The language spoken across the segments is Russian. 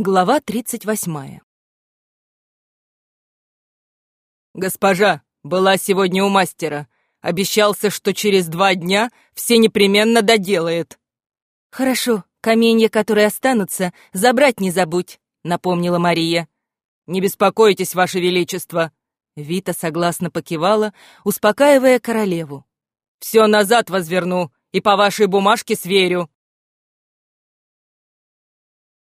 Глава 38 «Госпожа, была сегодня у мастера. Обещался, что через два дня все непременно доделает». «Хорошо, каменья, которые останутся, забрать не забудь», — напомнила Мария. «Не беспокойтесь, Ваше Величество». Вита согласно покивала, успокаивая королеву. «Все назад возверну и по вашей бумажке сверю».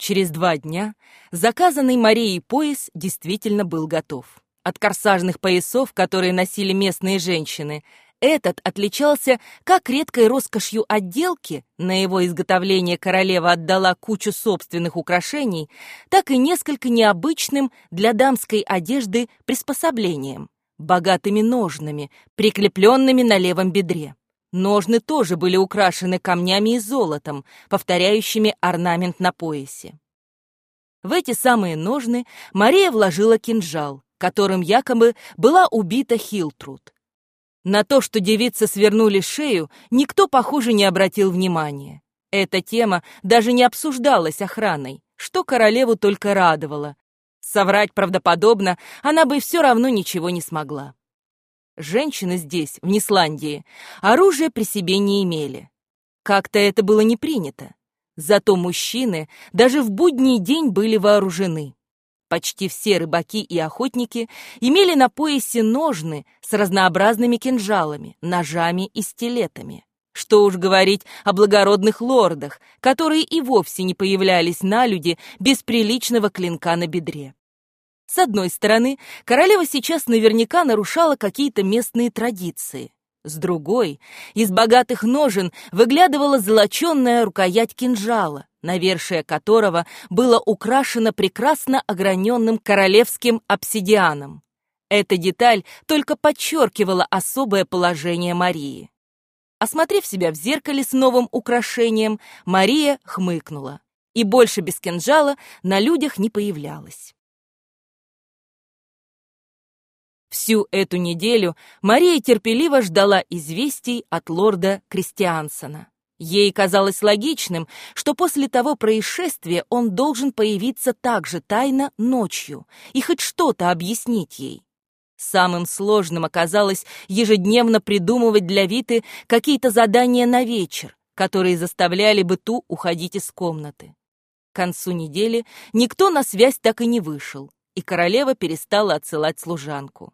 Через два дня заказанный Марией пояс действительно был готов. От корсажных поясов, которые носили местные женщины, этот отличался как редкой роскошью отделки, на его изготовление королева отдала кучу собственных украшений, так и несколько необычным для дамской одежды приспособлением, богатыми ножнами, прикрепленными на левом бедре. Ножны тоже были украшены камнями и золотом, повторяющими орнамент на поясе. В эти самые ножны Мария вложила кинжал, которым якобы была убита Хилтруд. На то, что девицы свернули шею, никто, похоже, не обратил внимания. Эта тема даже не обсуждалась охраной, что королеву только радовало. Соврать правдоподобно она бы все равно ничего не смогла. Женщины здесь, в Нисландии, оружие при себе не имели. Как-то это было не принято. Зато мужчины даже в будний день были вооружены. Почти все рыбаки и охотники имели на поясе ножны с разнообразными кинжалами, ножами и стилетами. Что уж говорить о благородных лордах, которые и вовсе не появлялись на люди без приличного клинка на бедре. С одной стороны, королева сейчас наверняка нарушала какие-то местные традиции. С другой, из богатых ножен выглядывала золоченная рукоять кинжала, навершие которого было украшено прекрасно ограненным королевским обсидианом. Эта деталь только подчеркивала особое положение Марии. Осмотрев себя в зеркале с новым украшением, Мария хмыкнула и больше без кинжала на людях не появлялась. Всю эту неделю Мария терпеливо ждала известий от лорда Кристиансона. Ей казалось логичным, что после того происшествия он должен появиться так же тайно ночью и хоть что-то объяснить ей. Самым сложным оказалось ежедневно придумывать для Виты какие-то задания на вечер, которые заставляли бы ту уходить из комнаты. К концу недели никто на связь так и не вышел, и королева перестала отсылать служанку.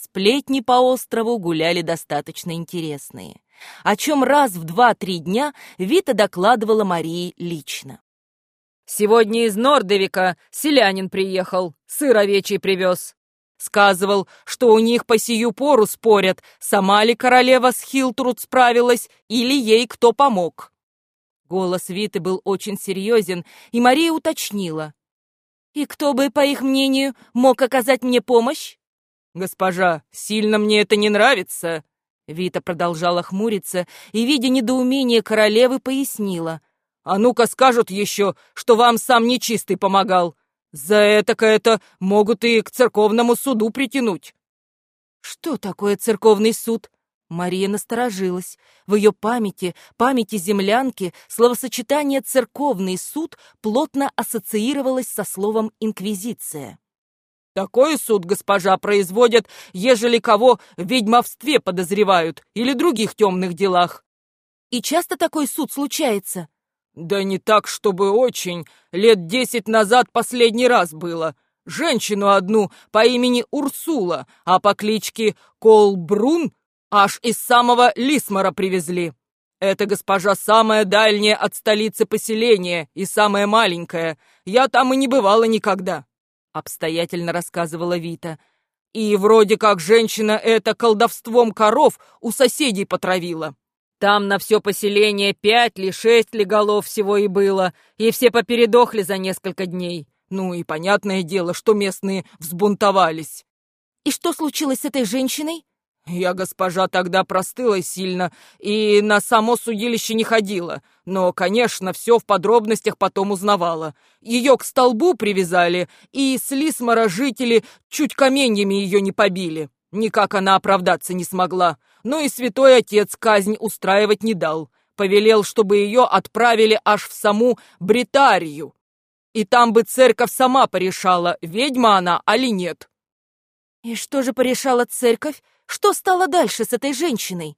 Сплетни по острову гуляли достаточно интересные, о чем раз в два-три дня Вита докладывала Марии лично. «Сегодня из Нордовика селянин приехал, сыр овечий привез. Сказывал, что у них по сию пору спорят, сама ли королева с Хилтруд справилась или ей кто помог». Голос Виты был очень серьезен, и Мария уточнила. «И кто бы, по их мнению, мог оказать мне помощь?» «Госпожа, сильно мне это не нравится!» Вита продолжала хмуриться и, видя недоумение королевы, пояснила. «А ну-ка скажут еще, что вам сам нечистый помогал. За это-ка могут и к церковному суду притянуть». «Что такое церковный суд?» Мария насторожилась. В ее памяти, памяти землянки, словосочетание «церковный суд» плотно ассоциировалось со словом «инквизиция». Такой суд, госпожа, производят, ежели кого в ведьмовстве подозревают или других темных делах. И часто такой суд случается? Да не так, чтобы очень. Лет десять назад последний раз было. Женщину одну по имени Урсула, а по кличке Колбрун аж из самого Лисмара привезли. Это госпожа самая дальняя от столицы поселения и самая маленькая. Я там и не бывала никогда обстоятельно рассказывала Вита. И вроде как женщина это колдовством коров у соседей потравила. Там на все поселение пять ли шесть ли голов всего и было, и все попередохли за несколько дней. Ну и понятное дело, что местные взбунтовались. И что случилось с этой женщиной? Я, госпожа, тогда простыла сильно и на само судилище не ходила, но, конечно, все в подробностях потом узнавала. Ее к столбу привязали, и с жители чуть каменьями ее не побили. Никак она оправдаться не смогла. Но и святой отец казнь устраивать не дал. Повелел, чтобы ее отправили аж в саму Бритарию. и там бы церковь сама порешала, ведьма она али нет». «И что же порешала церковь? Что стало дальше с этой женщиной?»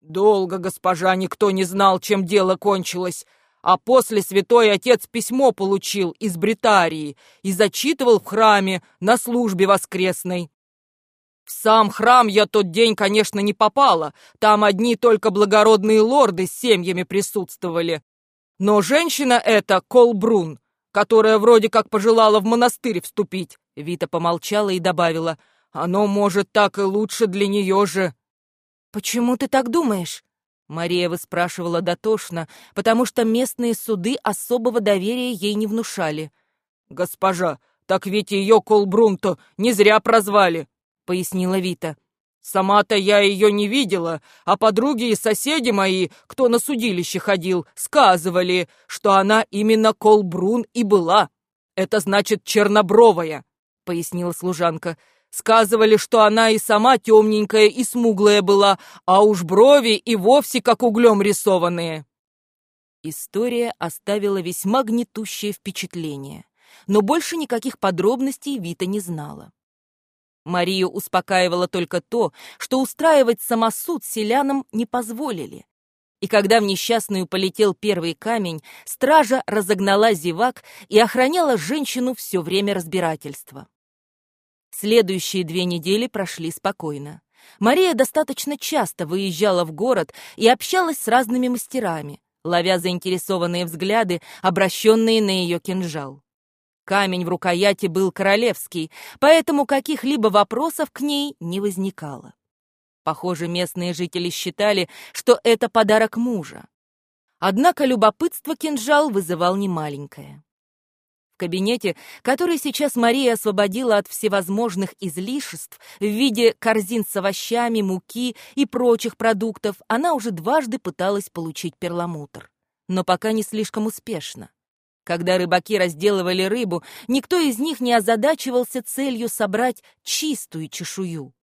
«Долго, госпожа, никто не знал, чем дело кончилось, а после святой отец письмо получил из Бритарии и зачитывал в храме на службе воскресной. В сам храм я тот день, конечно, не попала, там одни только благородные лорды с семьями присутствовали. Но женщина эта, Колбрун, которая вроде как пожелала в монастырь вступить, Вита помолчала и добавила, оно, может, так и лучше для нее же. «Почему ты так думаешь?» Мария выспрашивала дотошно, потому что местные суды особого доверия ей не внушали. «Госпожа, так ведь ее Колбрунто не зря прозвали», — пояснила Вита. «Сама-то я ее не видела, а подруги и соседи мои, кто на судилище ходил, сказывали, что она именно Колбрун и была. Это значит чернобровая», — пояснила служанка. Сказывали, что она и сама темненькая и смуглая была, а уж брови и вовсе как углем рисованные. История оставила весьма гнетущее впечатление, но больше никаких подробностей Вита не знала. Марию успокаивало только то, что устраивать самосуд селянам не позволили. И когда в несчастную полетел первый камень, стража разогнала зевак и охраняла женщину все время разбирательства. Следующие две недели прошли спокойно. Мария достаточно часто выезжала в город и общалась с разными мастерами, ловя заинтересованные взгляды, обращенные на ее кинжал. Камень в рукояти был королевский, поэтому каких-либо вопросов к ней не возникало. Похоже, местные жители считали, что это подарок мужа. Однако любопытство кинжал вызывал немаленькое кабинете, который сейчас Мария освободила от всевозможных излишеств в виде корзин с овощами, муки и прочих продуктов, она уже дважды пыталась получить перламутр. Но пока не слишком успешно. Когда рыбаки разделывали рыбу, никто из них не озадачивался целью собрать чистую чешую.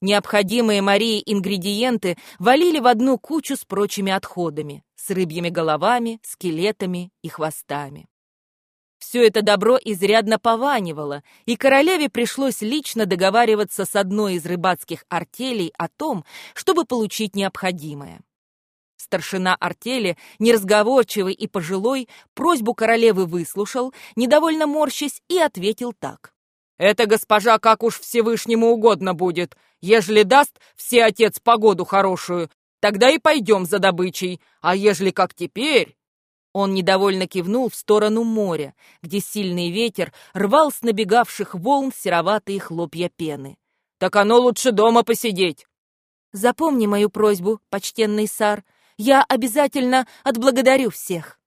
Необходимые Марии ингредиенты валили в одну кучу с прочими отходами, с рыбьими головами, скелетами и хвостами. Все это добро изрядно пованивало, и королеве пришлось лично договариваться с одной из рыбацких артелей о том, чтобы получить необходимое. Старшина артели, неразговорчивый и пожилой, просьбу королевы выслушал, недовольно морщась, и ответил так. «Это, госпожа, как уж Всевышнему угодно будет. Ежели даст все отец погоду хорошую, тогда и пойдем за добычей, а ежели как теперь...» Он недовольно кивнул в сторону моря, где сильный ветер рвал с набегавших волн сероватые хлопья пены. «Так оно лучше дома посидеть!» «Запомни мою просьбу, почтенный сар. Я обязательно отблагодарю всех!»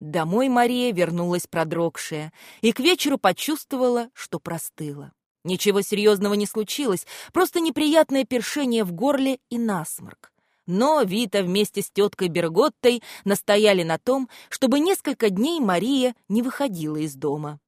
Домой Мария вернулась продрогшая и к вечеру почувствовала, что простыла. Ничего серьезного не случилось, просто неприятное першение в горле и насморк но Вита вместе с теткой Берготтой настояли на том, чтобы несколько дней Мария не выходила из дома.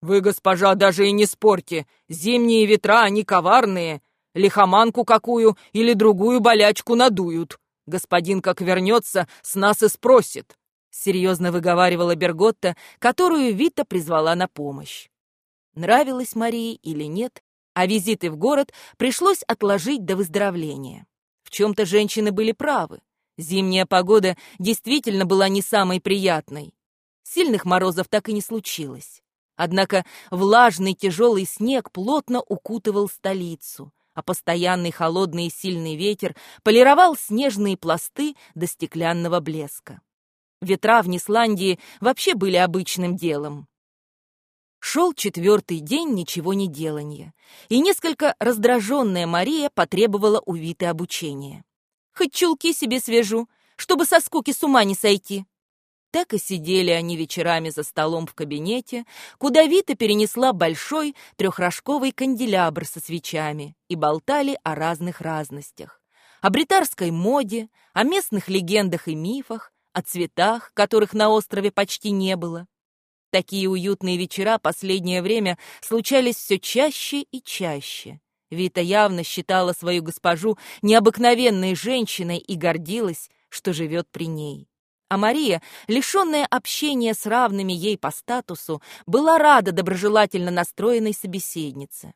«Вы, госпожа, даже и не спорьте. Зимние ветра, они коварные. Лихоманку какую или другую болячку надуют. Господин, как вернется, с нас и спросит», — серьезно выговаривала Берготта, которую Вита призвала на помощь. Нравилось Марии или нет, а визиты в город пришлось отложить до выздоровления. В чем-то женщины были правы. Зимняя погода действительно была не самой приятной. Сильных морозов так и не случилось. Однако влажный тяжелый снег плотно укутывал столицу, а постоянный холодный и сильный ветер полировал снежные пласты до стеклянного блеска. Ветра в Нисландии вообще были обычным делом. Шел четвертый день ничего не деланья, и несколько раздраженная Мария потребовала у Виты обучения. «Хоть чулки себе свяжу, чтобы со скуки с ума не сойти». Так и сидели они вечерами за столом в кабинете, куда Вита перенесла большой трехрожковый канделябр со свечами и болтали о разных разностях. О бритарской моде, о местных легендах и мифах, о цветах, которых на острове почти не было. Такие уютные вечера последнее время случались все чаще и чаще. Вита явно считала свою госпожу необыкновенной женщиной и гордилась, что живет при ней. А Мария, лишенная общения с равными ей по статусу, была рада доброжелательно настроенной собеседнице.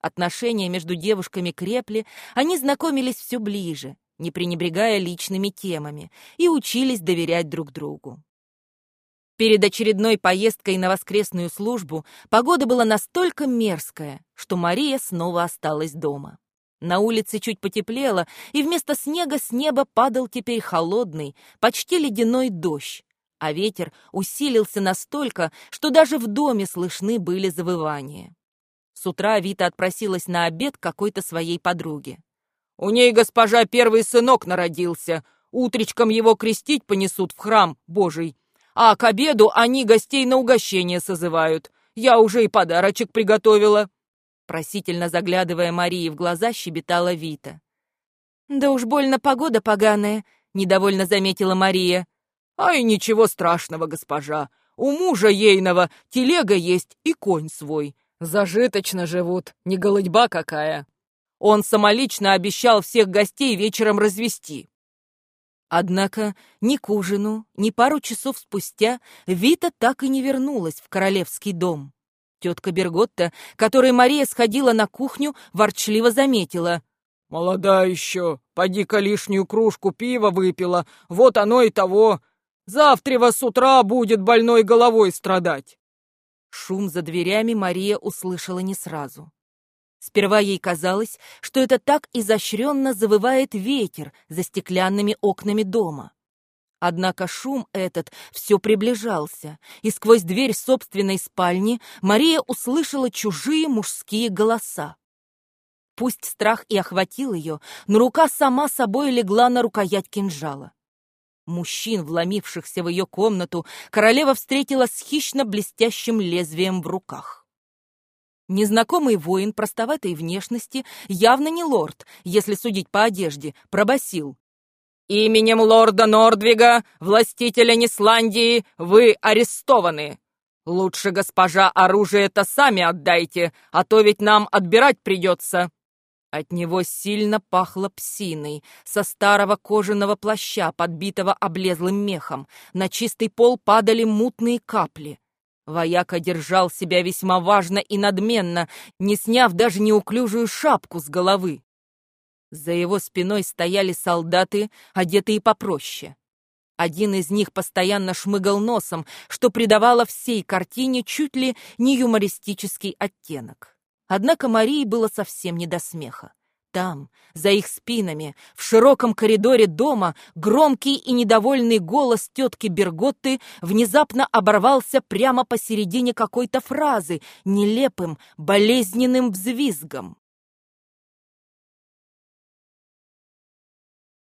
Отношения между девушками крепли, они знакомились все ближе, не пренебрегая личными темами, и учились доверять друг другу. Перед очередной поездкой на воскресную службу погода была настолько мерзкая, что Мария снова осталась дома. На улице чуть потеплело, и вместо снега с неба падал теперь холодный, почти ледяной дождь, а ветер усилился настолько, что даже в доме слышны были завывания. С утра Вита отпросилась на обед какой-то своей подруге. «У ней, госпожа, первый сынок народился. Утречком его крестить понесут в храм Божий а к обеду они гостей на угощение созывают. Я уже и подарочек приготовила». Просительно заглядывая Марии в глаза, щебетала Вита. «Да уж больно погода поганая», — недовольно заметила Мария. «Ай, ничего страшного, госпожа. У мужа ейного телега есть и конь свой. Зажиточно живут, не голодьба какая. Он самолично обещал всех гостей вечером развести. Однако ни к ужину, ни пару часов спустя Вита так и не вернулась в королевский дом. Тетка Берготта, которой Мария сходила на кухню, ворчливо заметила. «Молода еще, поди-ка лишнюю кружку пива выпила, вот оно и того. Завтра с утра будет больной головой страдать». Шум за дверями Мария услышала не сразу. Сперва ей казалось, что это так изощренно завывает ветер за стеклянными окнами дома. Однако шум этот все приближался, и сквозь дверь собственной спальни Мария услышала чужие мужские голоса. Пусть страх и охватил ее, но рука сама собой легла на рукоять кинжала. Мужчин, вломившихся в ее комнату, королева встретила с хищно блестящим лезвием в руках. Незнакомый воин простоватой внешности, явно не лорд, если судить по одежде, пробасил. «Именем лорда Нордвига, властителя Нисландии, вы арестованы. Лучше, госпожа, оружие-то сами отдайте, а то ведь нам отбирать придется». От него сильно пахло псиной, со старого кожаного плаща, подбитого облезлым мехом. На чистый пол падали мутные капли. Вояка держал себя весьма важно и надменно, не сняв даже неуклюжую шапку с головы. За его спиной стояли солдаты, одетые попроще. Один из них постоянно шмыгал носом, что придавало всей картине чуть ли не юмористический оттенок. Однако Марии было совсем не до смеха. Там, за их спинами, в широком коридоре дома, громкий и недовольный голос тетки Берготты внезапно оборвался прямо посередине какой-то фразы, нелепым, болезненным взвизгом.